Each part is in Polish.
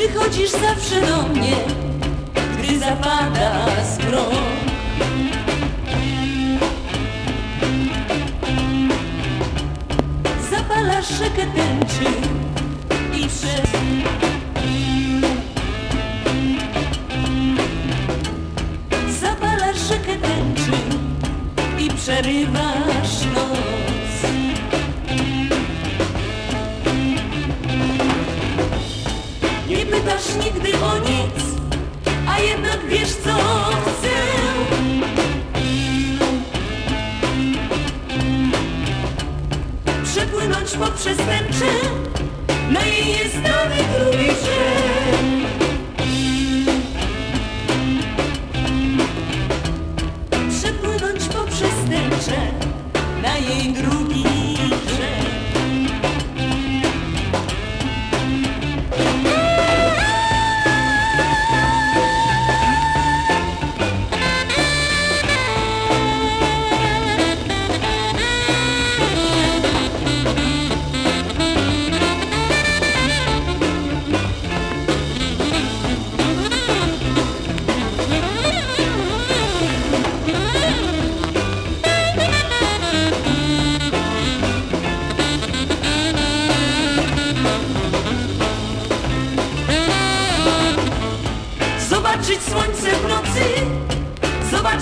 Przychodzisz zawsze do mnie, gdy zapada zmrok. Zapalasz rzekę tęczy i przez... Zapalasz rzekę tęczy i przerywasz pytasz nigdy o nic, a jednak wiesz co chcę. Przepłynąć poprzez tęczę na jej nieznany drugi brzeg. Przepłynąć poprzez tęczę na jej drugi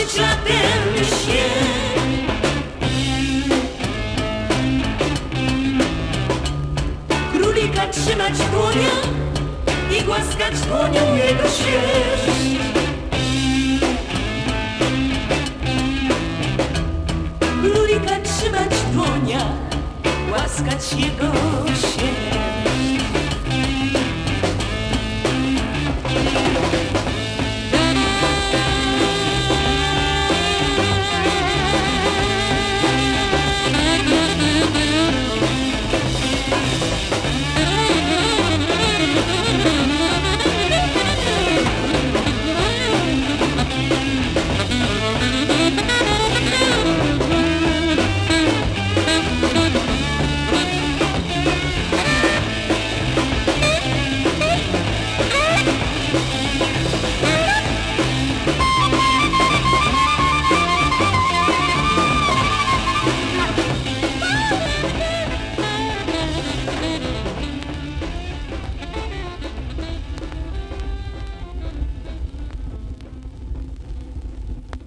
latem śnieg. Królika trzymać w dłoniach i głaskać dłonią jego sierść. Królika trzymać w głaskać jego